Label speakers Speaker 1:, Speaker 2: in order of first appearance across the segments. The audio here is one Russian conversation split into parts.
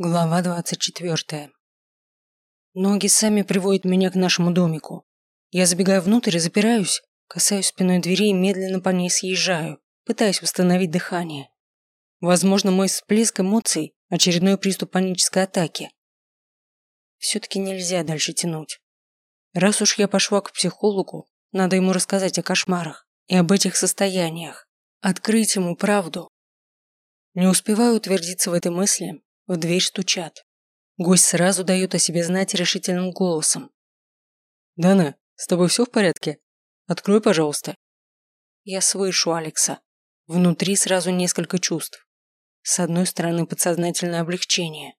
Speaker 1: Глава двадцать четвертая. Ноги сами приводят меня к нашему домику. Я забегаю внутрь и запираюсь, касаюсь спиной двери и медленно по ней съезжаю, пытаясь восстановить дыхание. Возможно, мой всплеск эмоций – очередной приступ панической атаки. Все-таки нельзя дальше тянуть. Раз уж я пошла к психологу, надо ему рассказать о кошмарах и об этих состояниях, открыть ему правду. Не успеваю утвердиться в этой мысли, в дверь стучат. Гость сразу дает о себе знать решительным голосом. «Дана, с тобой все в порядке? Открой, пожалуйста». Я слышу Алекса. Внутри сразу несколько чувств. С одной стороны, подсознательное облегчение.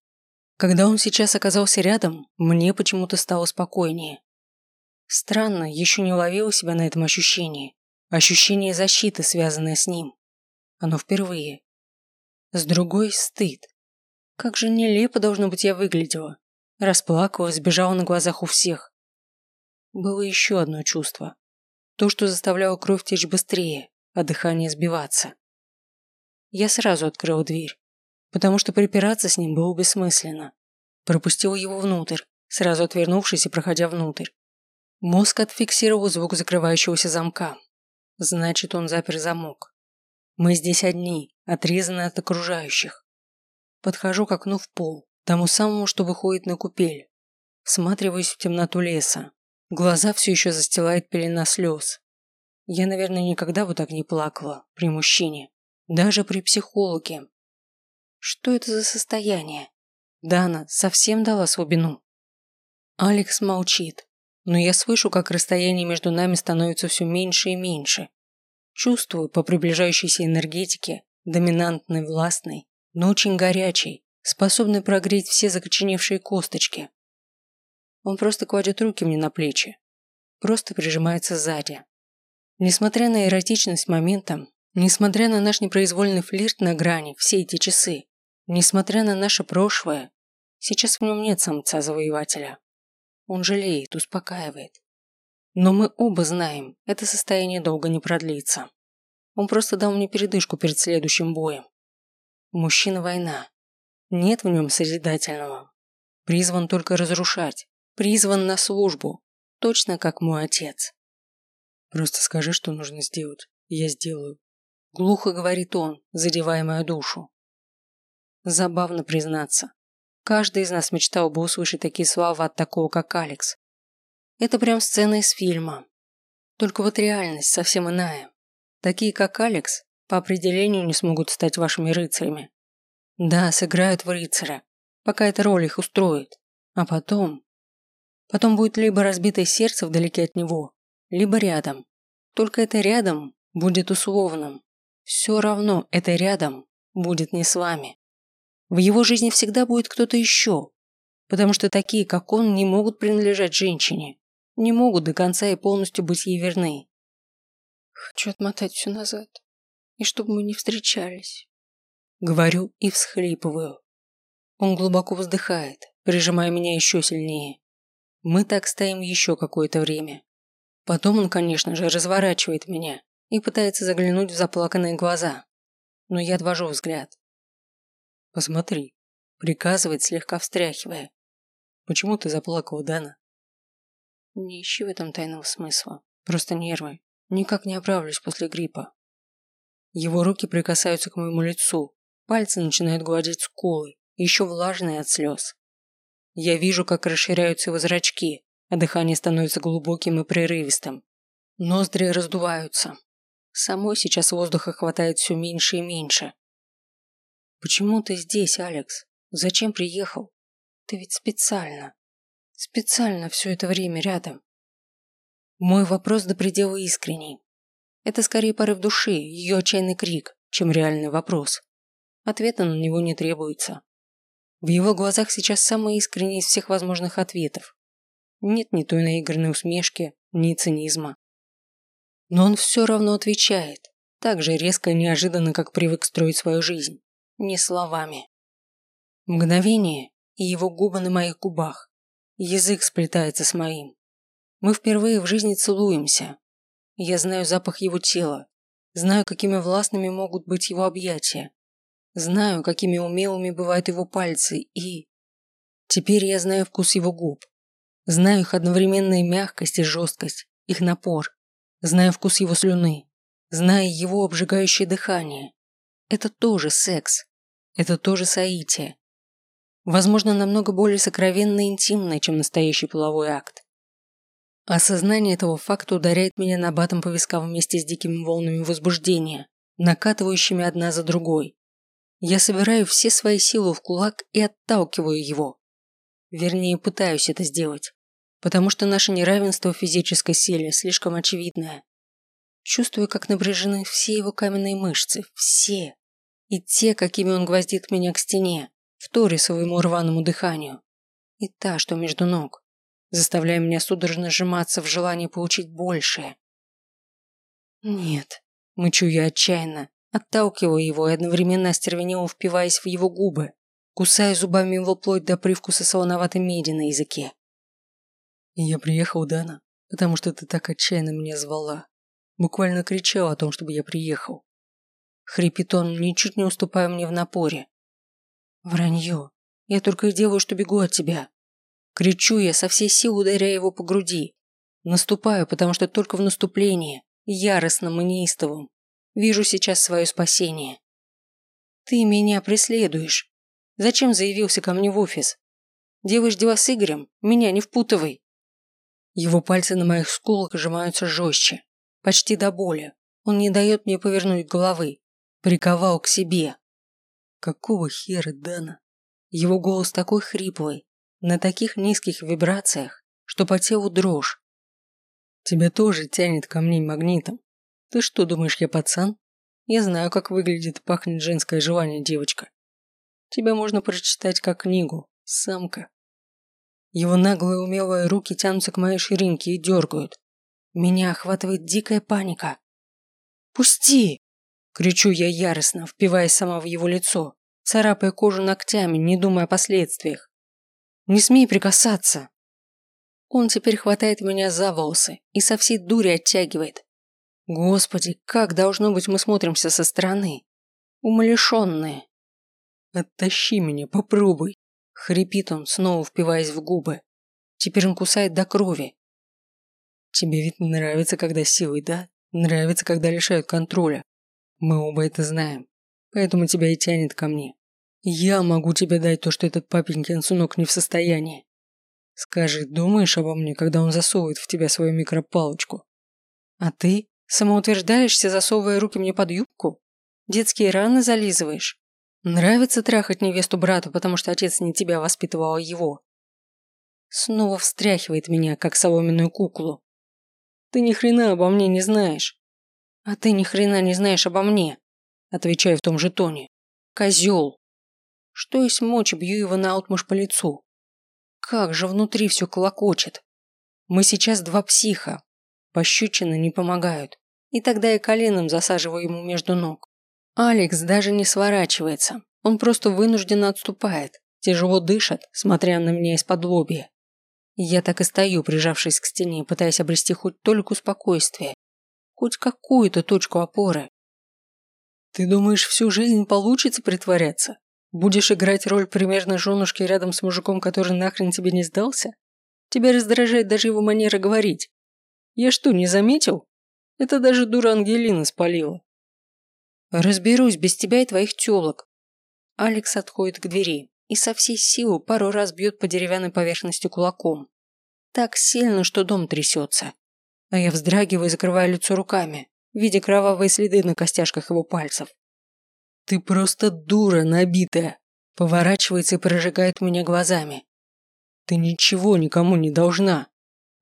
Speaker 1: Когда он сейчас оказался рядом, мне почему-то стало спокойнее. Странно, еще не уловила себя на этом ощущении. Ощущение защиты, связанное с ним. Оно впервые. С другой – стыд. Как же нелепо, должно быть, я выглядела. Расплакалась, сбежала на глазах у всех. Было еще одно чувство. То, что заставляло кровь течь быстрее, а дыхание сбиваться. Я сразу открыла дверь, потому что припираться с ним было бессмысленно. Пропустила его внутрь, сразу отвернувшись и проходя внутрь. Мозг отфиксировал звук закрывающегося замка. Значит, он запер замок. Мы здесь одни, отрезаны от окружающих. Подхожу к окну в пол, тому самому, что выходит на купель. Всматриваюсь в темноту леса. Глаза все еще застилает пелена слез. Я, наверное, никогда бы так не плакала при мужчине. Даже при психологе. Что это за состояние? Дана совсем дала слабину. Алекс молчит, но я слышу, как расстояние между нами становится все меньше и меньше. Чувствую по приближающейся энергетике, доминантной, властной, но очень горячий, способный прогреть все закоченевшие косточки. Он просто кладет руки мне на плечи, просто прижимается сзади. Несмотря на эротичность момента, несмотря на наш непроизвольный флирт на грани все эти часы, несмотря на наше прошлое, сейчас в нем нет самца-завоевателя. Он жалеет, успокаивает. Но мы оба знаем, это состояние долго не продлится. Он просто дал мне передышку перед следующим боем. Мужчина – война. Нет в нем созидательного. Призван только разрушать. Призван на службу. Точно как мой отец. Просто скажи, что нужно сделать. Я сделаю. Глухо говорит он, задевая мою душу. Забавно признаться. Каждый из нас мечтал бы услышать такие слова от такого, как Алекс. Это прям сцена из фильма. Только вот реальность совсем иная. Такие, как Алекс, по определению не смогут стать вашими рыцарями. Да, сыграют в рыцаря, пока эта роль их устроит. А потом... Потом будет либо разбитое сердце вдалеке от него, либо рядом. Только это рядом будет условным. Все равно это рядом будет не с вами. В его жизни всегда будет кто-то еще, потому что такие, как он, не могут принадлежать женщине, не могут до конца и полностью быть ей верны. Хочу отмотать все назад и чтобы мы не встречались. Говорю и всхлипываю. Он глубоко вздыхает, прижимая меня еще сильнее. Мы так стоим еще какое-то время. Потом он, конечно же, разворачивает меня и пытается заглянуть в заплаканные глаза. Но я отвожу взгляд. «Посмотри», – приказывает, слегка встряхивая. «Почему ты заплакала, Дана?» Не ищи в этом тайного смысла. Просто нервы. Никак не оправлюсь после гриппа. Его руки прикасаются к моему лицу, пальцы начинают гладить скулы, еще влажные от слез. Я вижу, как расширяются его зрачки, а дыхание становится глубоким и прерывистым. Ноздри раздуваются. Самой сейчас воздуха хватает все меньше и меньше. «Почему ты здесь, Алекс? Зачем приехал? Ты ведь специально. Специально все это время рядом». Мой вопрос до предела искренний. Это скорее порыв души, ее отчаянный крик, чем реальный вопрос. Ответа на него не требуется. В его глазах сейчас самый искренний из всех возможных ответов. Нет ни той наигранной усмешки, ни цинизма. Но он все равно отвечает, так же резко и неожиданно, как привык строить свою жизнь. Не словами. Мгновение, и его губы на моих губах. Язык сплетается с моим. Мы впервые в жизни целуемся, я знаю запах его тела, знаю, какими властными могут быть его объятия. Знаю, какими умелыми бывают его пальцы, и... Теперь я знаю вкус его губ. Знаю их одновременная мягкость и жесткость, их напор. Знаю вкус его слюны. Знаю его обжигающее дыхание. Это тоже секс. Это тоже соитие. Возможно, намного более сокровенно и интимное, чем настоящий половой акт. Осознание этого факта ударяет меня на батом по вискам вместе с дикими волнами возбуждения, накатывающими одна за другой. Я собираю все свои силы в кулак и отталкиваю его. Вернее, пытаюсь это сделать. Потому что наше неравенство в физической силе слишком очевидное. Чувствую, как напряжены все его каменные мышцы. Все. И те, какими он гвоздит меня к стене, в торе своему рваному дыханию. И та, что между ног заставляя меня судорожно сжиматься в желании получить большее. «Нет», – мычу я отчаянно, отталкиваю его и одновременно остервенело впиваясь в его губы, кусая зубами его плоть до привкуса солоноватой меди на языке. «Я приехал, Дана, потому что ты так отчаянно меня звала. Буквально кричал о том, чтобы я приехал. Хрипит он, ничуть не уступая мне в напоре. Вранье. Я только и делаю, что бегу от тебя. Кричу я, со всей силы ударяя его по груди. Наступаю, потому что только в наступлении, яростном и неистовом, вижу сейчас свое спасение. Ты меня преследуешь. Зачем заявился ко мне в офис? Делаешь дела с Игорем? Меня не впутывай. Его пальцы на моих скулах сжимаются жестче, почти до боли. Он не дает мне повернуть головы. Приковал к себе. Какого хера, Дана? Его голос такой хриплый, на таких низких вибрациях, что по телу дрожь. Тебя тоже тянет ко мне магнитом. Ты что, думаешь, я пацан? Я знаю, как выглядит и пахнет женское желание, девочка. Тебя можно прочитать как книгу, самка. Его наглые умелые руки тянутся к моей ширинке и дергают. Меня охватывает дикая паника. «Пусти!» – кричу я яростно, впиваясь сама в его лицо, царапая кожу ногтями, не думая о последствиях. Не смей прикасаться. Он теперь хватает меня за волосы и со всей дури оттягивает. Господи, как должно быть мы смотримся со стороны. Умалишенные. Оттащи меня, попробуй. Хрипит он, снова впиваясь в губы. Теперь он кусает до крови. Тебе ведь нравится, когда силой, да? Нравится, когда лишают контроля. Мы оба это знаем. Поэтому тебя и тянет ко мне. Я могу тебе дать то, что этот папенькин сынок не в состоянии. Скажи, думаешь обо мне, когда он засовывает в тебя свою микропалочку? А ты самоутверждаешься, засовывая руки мне под юбку? Детские раны зализываешь? Нравится трахать невесту брату, потому что отец не тебя воспитывал, а его? Снова встряхивает меня, как соломенную куклу. Ты ни хрена обо мне не знаешь. А ты ни хрена не знаешь обо мне. Отвечаю в том же тоне. Козел. Что есть мочи, бью его наотмашь по лицу. Как же внутри все колокочет. Мы сейчас два психа. Пощечины не помогают. И тогда я коленом засаживаю ему между ног. Алекс даже не сворачивается. Он просто вынужденно отступает. Тяжело дышит, смотря на меня из-под лобья. Я так и стою, прижавшись к стене, пытаясь обрести хоть только спокойствие. Хоть какую-то точку опоры. Ты думаешь, всю жизнь получится притворяться? Будешь играть роль примерно женушки рядом с мужиком, который нахрен тебе не сдался? Тебя раздражает даже его манера говорить. Я что, не заметил? Это даже дура Ангелина спалила. Разберусь без тебя и твоих тёлок. Алекс отходит к двери и со всей силы пару раз бьет по деревянной поверхности кулаком. Так сильно, что дом трясется. А я вздрагиваю и закрываю лицо руками, видя кровавые следы на костяшках его пальцев. «Ты просто дура набитая!» Поворачивается и прожигает меня глазами. «Ты ничего никому не должна.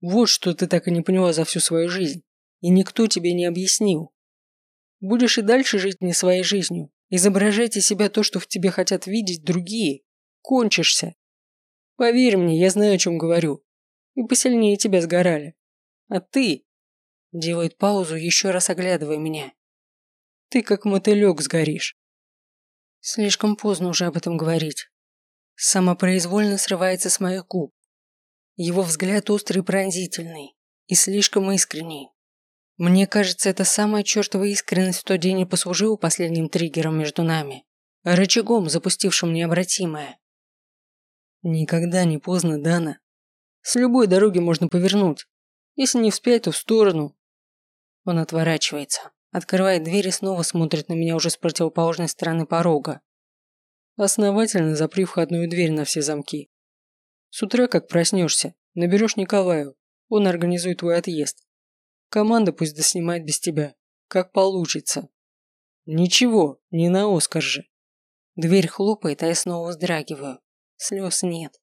Speaker 1: Вот что ты так и не поняла за всю свою жизнь. И никто тебе не объяснил. Будешь и дальше жить не своей жизнью, изображать из себя то, что в тебе хотят видеть другие. Кончишься. Поверь мне, я знаю, о чем говорю. И посильнее тебя сгорали. А ты...» Делает паузу, еще раз оглядывая меня. «Ты как мотылек сгоришь. Слишком поздно уже об этом говорить. Самопроизвольно срывается с моих губ. Его взгляд острый и пронзительный. И слишком искренний. Мне кажется, это самая чертова искренность в тот день и послужила последним триггером между нами. рычагом, запустившим необратимое. Никогда не поздно, Дана. С любой дороги можно повернуть. Если не вспять, то в сторону. Он отворачивается, открывает дверь и снова смотрит на меня уже с противоположной стороны порога. Основательно запри входную дверь на все замки. С утра, как проснешься, наберешь Николаю. Он организует твой отъезд. Команда пусть доснимает без тебя. Как получится. Ничего, не на Оскар же. Дверь хлопает, а я снова вздрагиваю. Слез нет.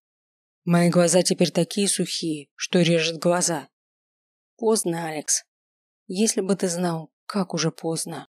Speaker 1: Мои глаза теперь такие сухие, что режет глаза. Поздно, Алекс. Если бы ты знал, как уже поздно.